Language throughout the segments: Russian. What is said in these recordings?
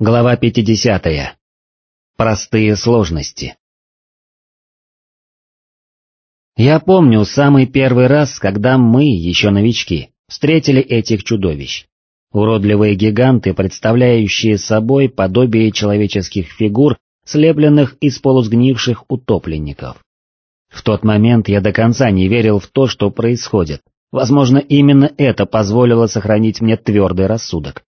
Глава 50. Простые сложности. Я помню самый первый раз, когда мы, еще новички, встретили этих чудовищ. Уродливые гиганты, представляющие собой подобие человеческих фигур, слепленных из полусгнивших утопленников. В тот момент я до конца не верил в то, что происходит. Возможно, именно это позволило сохранить мне твердый рассудок.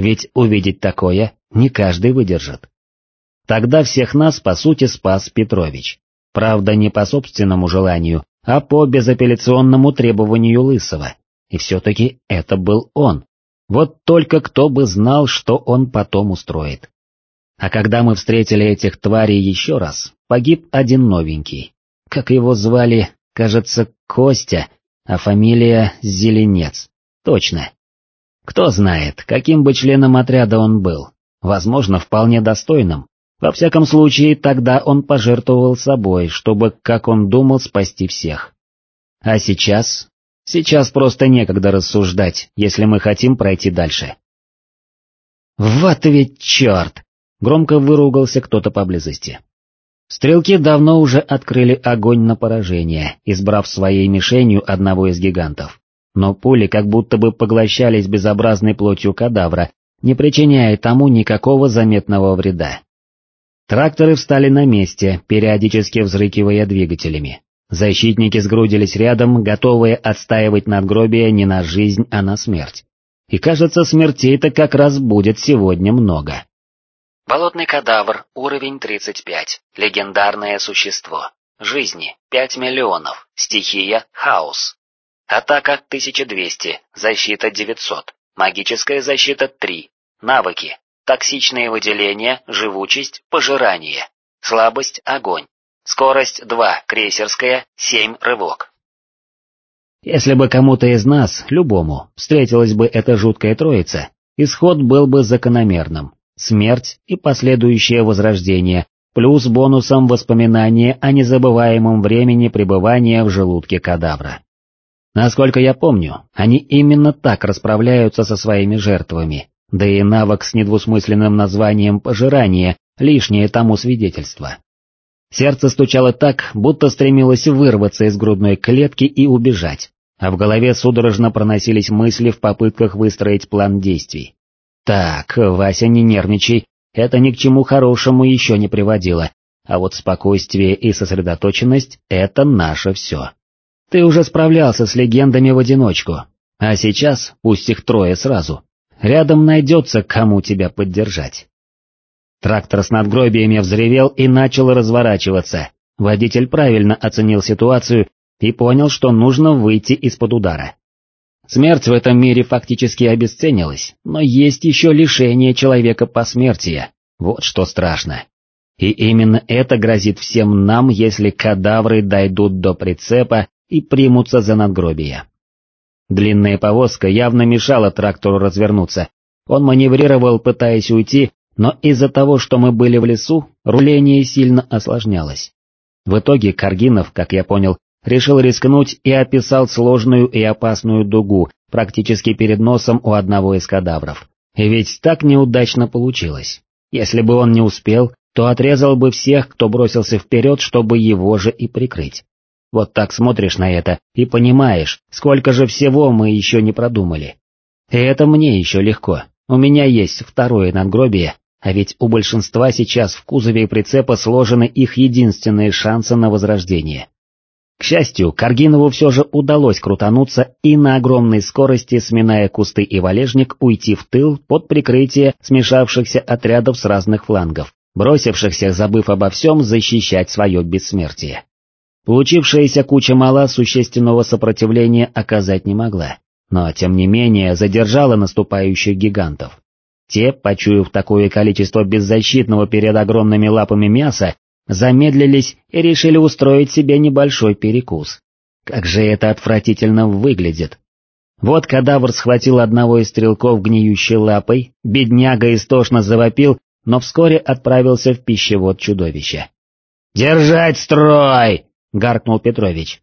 Ведь увидеть такое не каждый выдержит. Тогда всех нас, по сути, спас Петрович. Правда, не по собственному желанию, а по безапелляционному требованию Лысого. И все-таки это был он. Вот только кто бы знал, что он потом устроит. А когда мы встретили этих тварей еще раз, погиб один новенький. Как его звали, кажется, Костя, а фамилия Зеленец. Точно. Кто знает, каким бы членом отряда он был, возможно, вполне достойным. Во всяком случае, тогда он пожертвовал собой, чтобы, как он думал, спасти всех. А сейчас? Сейчас просто некогда рассуждать, если мы хотим пройти дальше. «Вот ведь черт!» — громко выругался кто-то поблизости. Стрелки давно уже открыли огонь на поражение, избрав своей мишенью одного из гигантов. Но пули как будто бы поглощались безобразной плотью кадавра, не причиняя тому никакого заметного вреда. Тракторы встали на месте, периодически взрыкивая двигателями. Защитники сгрудились рядом, готовые отстаивать надгробие не на жизнь, а на смерть. И кажется, смертей-то как раз будет сегодня много. Болотный кадавр, уровень 35, легендарное существо. Жизни 5 миллионов, стихия хаос. Атака 1200, защита 900, Магическая защита 3. Навыки. Токсичные выделения, живучесть, пожирание. Слабость, огонь. Скорость 2, крейсерская, 7, рывок. Если бы кому-то из нас, любому, встретилась бы эта жуткая троица, исход был бы закономерным. Смерть и последующее возрождение, плюс бонусом воспоминания о незабываемом времени пребывания в желудке кадавра. Насколько я помню, они именно так расправляются со своими жертвами, да и навык с недвусмысленным названием «пожирание» лишнее тому свидетельство. Сердце стучало так, будто стремилось вырваться из грудной клетки и убежать, а в голове судорожно проносились мысли в попытках выстроить план действий. Так, Вася, не нервничай, это ни к чему хорошему еще не приводило, а вот спокойствие и сосредоточенность — это наше все. Ты уже справлялся с легендами в одиночку, а сейчас, пусть их трое сразу, рядом найдется, кому тебя поддержать. Трактор с надгробиями взревел и начал разворачиваться. Водитель правильно оценил ситуацию и понял, что нужно выйти из-под удара. Смерть в этом мире фактически обесценилась, но есть еще лишение человека посмертия, вот что страшно. И именно это грозит всем нам, если кадавры дойдут до прицепа и примутся за надгробие. Длинная повозка явно мешала трактору развернуться. Он маневрировал, пытаясь уйти, но из-за того, что мы были в лесу, руление сильно осложнялось. В итоге Каргинов, как я понял, решил рискнуть и описал сложную и опасную дугу практически перед носом у одного из кадавров. И ведь так неудачно получилось. Если бы он не успел, то отрезал бы всех, кто бросился вперед, чтобы его же и прикрыть. Вот так смотришь на это и понимаешь, сколько же всего мы еще не продумали. И это мне еще легко, у меня есть второе надгробие, а ведь у большинства сейчас в кузове прицепа сложены их единственные шансы на возрождение. К счастью, Каргинову все же удалось крутануться и на огромной скорости, сминая кусты и валежник, уйти в тыл под прикрытие смешавшихся отрядов с разных флангов, бросившихся, забыв обо всем, защищать свое бессмертие. Получившаяся куча мала существенного сопротивления оказать не могла, но тем не менее задержала наступающих гигантов. Те, почуяв такое количество беззащитного перед огромными лапами мяса, замедлились и решили устроить себе небольшой перекус. Как же это отвратительно выглядит. Вот кадавр схватил одного из стрелков гниющей лапой, бедняга истошно завопил, но вскоре отправился в пищевод чудовища. «Держать строй!» — гаркнул Петрович.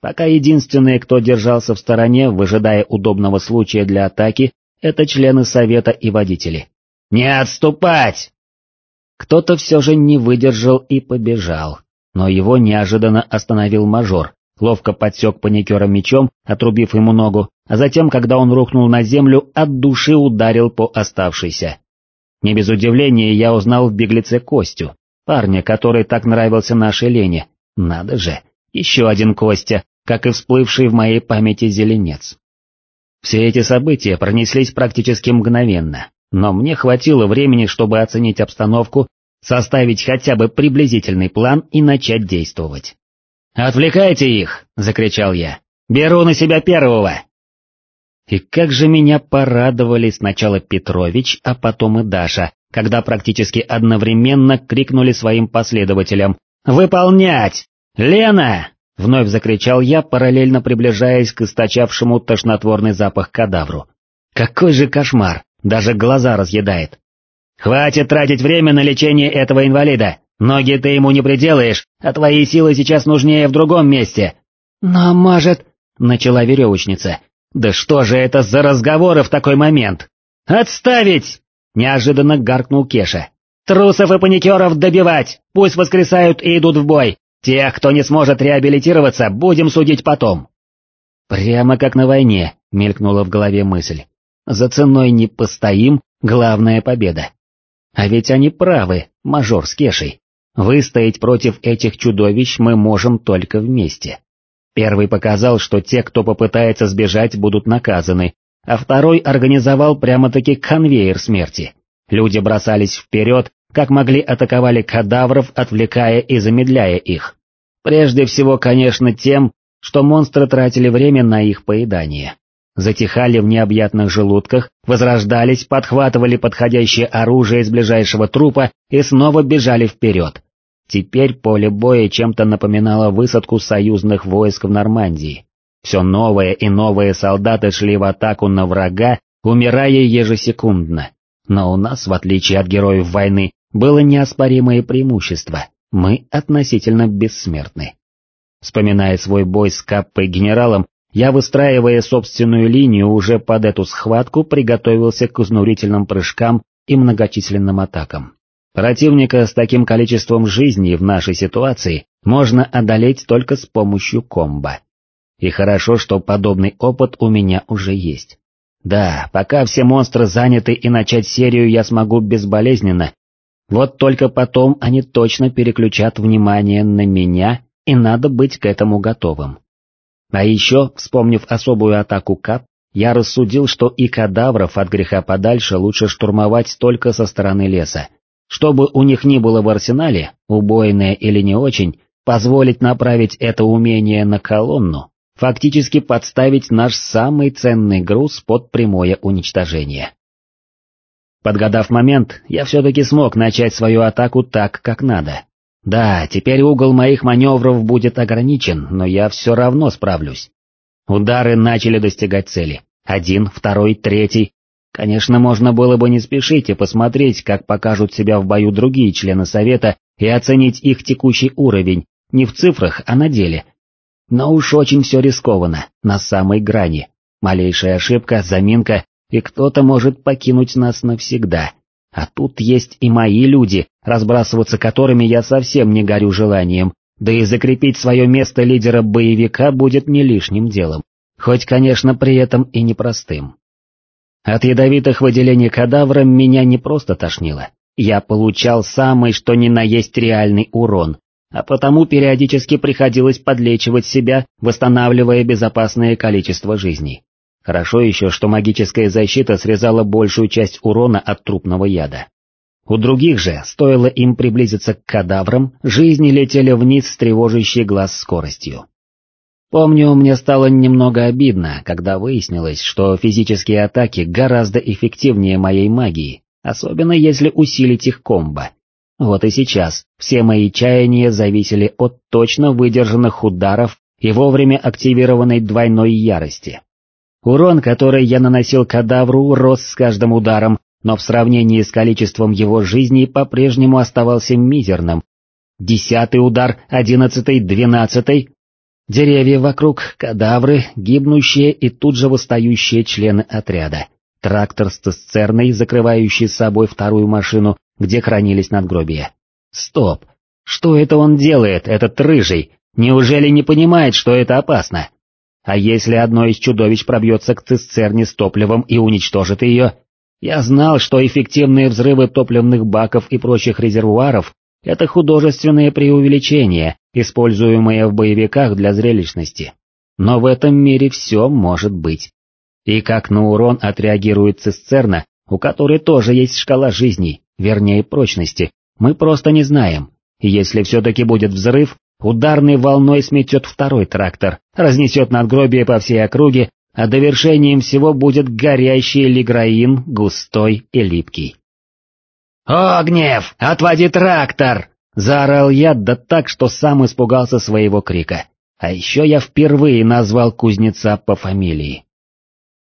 Пока единственные, кто держался в стороне, выжидая удобного случая для атаки, это члены совета и водители. «Не отступать!» Кто-то все же не выдержал и побежал, но его неожиданно остановил мажор, ловко подсек паникера мечом, отрубив ему ногу, а затем, когда он рухнул на землю, от души ударил по оставшейся. Не без удивления я узнал в беглеце Костю, парня, который так нравился нашей Лене. Надо же, еще один Костя, как и всплывший в моей памяти зеленец. Все эти события пронеслись практически мгновенно, но мне хватило времени, чтобы оценить обстановку, составить хотя бы приблизительный план и начать действовать. «Отвлекайте их!» — закричал я. «Беру на себя первого!» И как же меня порадовали сначала Петрович, а потом и Даша, когда практически одновременно крикнули своим последователям «Выполнять! Лена!» — вновь закричал я, параллельно приближаясь к источавшему тошнотворный запах кадавру. «Какой же кошмар! Даже глаза разъедает. Хватит тратить время на лечение этого инвалида. Ноги ты ему не приделаешь, а твои силы сейчас нужнее в другом месте. Но может... Начала веревочница. Да что же это за разговоры в такой момент? Отставить! Неожиданно гаркнул Кеша. Трусов и паникеров добивать, пусть воскресают и идут в бой. Тех, кто не сможет реабилитироваться, будем судить потом. Прямо как на войне, мелькнула в голове мысль. За ценой не постоим, главная победа. А ведь они правы, мажор с Кешей. Выстоять против этих чудовищ мы можем только вместе. Первый показал, что те, кто попытается сбежать, будут наказаны, а второй организовал прямо-таки конвейер смерти. Люди бросались вперед, как могли атаковали кадавров, отвлекая и замедляя их. Прежде всего, конечно, тем, что монстры тратили время на их поедание затихали в необъятных желудках, возрождались, подхватывали подходящее оружие из ближайшего трупа и снова бежали вперед. Теперь поле боя чем-то напоминало высадку союзных войск в Нормандии. Все новые и новые солдаты шли в атаку на врага, умирая ежесекундно. Но у нас, в отличие от героев войны, было неоспоримое преимущество. Мы относительно бессмертны. Вспоминая свой бой с Каппой генералом, я, выстраивая собственную линию уже под эту схватку, приготовился к изнурительным прыжкам и многочисленным атакам. Противника с таким количеством жизней в нашей ситуации можно одолеть только с помощью комбо. И хорошо, что подобный опыт у меня уже есть. Да, пока все монстры заняты и начать серию я смогу безболезненно, вот только потом они точно переключат внимание на меня, и надо быть к этому готовым. А еще, вспомнив особую атаку Кап, я рассудил, что и кадавров от греха подальше лучше штурмовать только со стороны леса. Чтобы у них ни было в арсенале, убойное или не очень, позволить направить это умение на колонну, фактически подставить наш самый ценный груз под прямое уничтожение. Подгадав момент, я все-таки смог начать свою атаку так, как надо. Да, теперь угол моих маневров будет ограничен, но я все равно справлюсь. Удары начали достигать цели. Один, второй, третий. Конечно, можно было бы не спешить и посмотреть, как покажут себя в бою другие члены Совета и оценить их текущий уровень, не в цифрах, а на деле. Но уж очень все рискованно, на самой грани. Малейшая ошибка, заминка, и кто-то может покинуть нас навсегда. А тут есть и мои люди, разбрасываться которыми я совсем не горю желанием, да и закрепить свое место лидера боевика будет не лишним делом, хоть, конечно, при этом и непростым. От ядовитых выделений кадавра меня не просто тошнило, я получал самый что ни на есть реальный урон, а потому периодически приходилось подлечивать себя, восстанавливая безопасное количество жизней. Хорошо еще, что магическая защита срезала большую часть урона от трупного яда. У других же, стоило им приблизиться к кадаврам, жизни летели вниз с тревожащей глаз скоростью. Помню, мне стало немного обидно, когда выяснилось, что физические атаки гораздо эффективнее моей магии, особенно если усилить их комбо. Вот и сейчас все мои чаяния зависели от точно выдержанных ударов и вовремя активированной двойной ярости. Урон, который я наносил кадавру, рос с каждым ударом, но в сравнении с количеством его жизней по-прежнему оставался мизерным. Десятый удар, одиннадцатый, двенадцатый. Деревья вокруг, кадавры, гибнущие и тут же восстающие члены отряда. трактор с цистерной, закрывающий собой вторую машину, где хранились надгробия. Стоп! Что это он делает, этот рыжий? Неужели не понимает, что это опасно? А если одно из чудовищ пробьется к цистерне с топливом и уничтожит ее? Я знал, что эффективные взрывы топливных баков и прочих резервуаров — это художественные преувеличения, используемые в боевиках для зрелищности. Но в этом мире все может быть. И как на урон отреагирует цистерна, у которой тоже есть шкала жизней, вернее прочности, мы просто не знаем. И если все-таки будет взрыв, ударной волной сметет второй трактор, разнесет надгробие по всей округе, а довершением всего будет горящий лиграин, густой и липкий. «О, гнев, отводи трактор!» — заорал я, да так, что сам испугался своего крика. А еще я впервые назвал кузнеца по фамилии.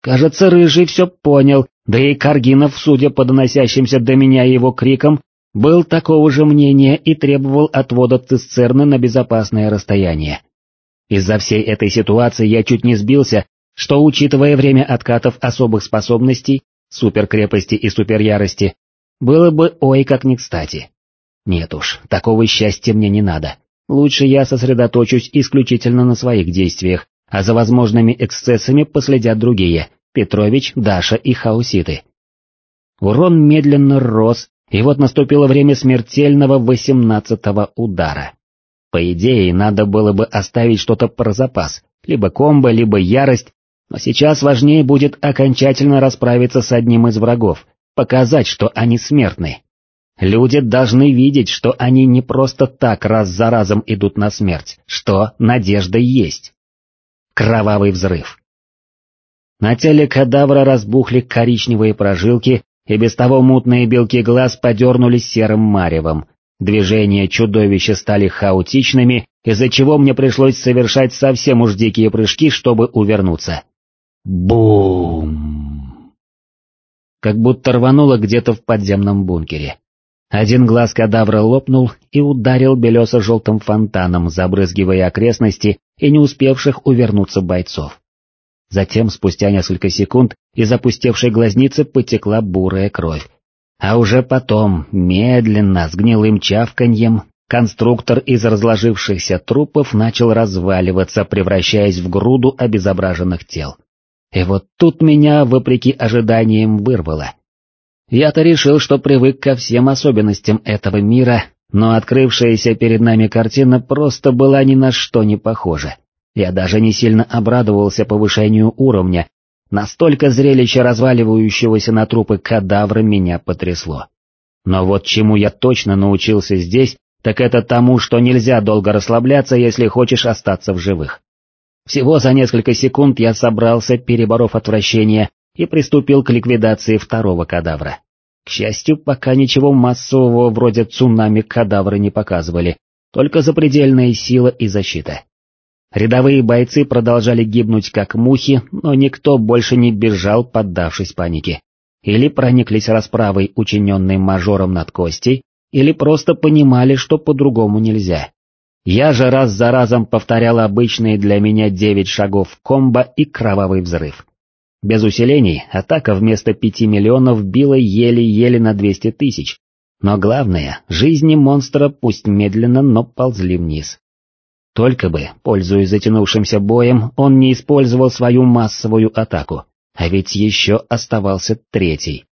Кажется, Рыжий все понял, да и Каргинов, судя по доносящимся до меня его крикам, был такого же мнения и требовал отвода цистерны на безопасное расстояние. Из-за всей этой ситуации я чуть не сбился, что, учитывая время откатов особых способностей, суперкрепости и суперярости, было бы ой как не кстати. Нет уж, такого счастья мне не надо. Лучше я сосредоточусь исключительно на своих действиях, а за возможными эксцессами последят другие, Петрович, Даша и Хауситы. Урон медленно рос, и вот наступило время смертельного восемнадцатого удара. По идее, надо было бы оставить что-то про запас, либо комбо, либо ярость, но сейчас важнее будет окончательно расправиться с одним из врагов, показать, что они смертны. Люди должны видеть, что они не просто так раз за разом идут на смерть, что надежда есть. Кровавый взрыв. На теле кадавра разбухли коричневые прожилки, и без того мутные белки глаз подернулись серым маревом. Движения чудовища стали хаотичными, из-за чего мне пришлось совершать совсем уж дикие прыжки, чтобы увернуться. Бум! Как будто рвануло где-то в подземном бункере. Один глаз кадавра лопнул и ударил белесо-желтым фонтаном, забрызгивая окрестности и не успевших увернуться бойцов. Затем, спустя несколько секунд, из опустевшей глазницы потекла бурая кровь. А уже потом, медленно, с гнилым чавканьем, конструктор из разложившихся трупов начал разваливаться, превращаясь в груду обезображенных тел. И вот тут меня, вопреки ожиданиям, вырвало. Я-то решил, что привык ко всем особенностям этого мира, но открывшаяся перед нами картина просто была ни на что не похожа. Я даже не сильно обрадовался повышению уровня, настолько зрелище разваливающегося на трупы кадавра меня потрясло. Но вот чему я точно научился здесь, так это тому, что нельзя долго расслабляться, если хочешь остаться в живых. Всего за несколько секунд я собрался, переборов отвращение, и приступил к ликвидации второго кадавра. К счастью, пока ничего массового вроде цунами кадавры не показывали, только запредельная сила и защита. Рядовые бойцы продолжали гибнуть как мухи, но никто больше не бежал, поддавшись панике. Или прониклись расправой, учиненной мажором над Костей, или просто понимали, что по-другому нельзя. Я же раз за разом повторял обычные для меня девять шагов комбо и кровавый взрыв. Без усилений атака вместо пяти миллионов била еле-еле на двести тысяч, но главное, жизни монстра пусть медленно, но ползли вниз. Только бы, пользуясь затянувшимся боем, он не использовал свою массовую атаку, а ведь еще оставался третий.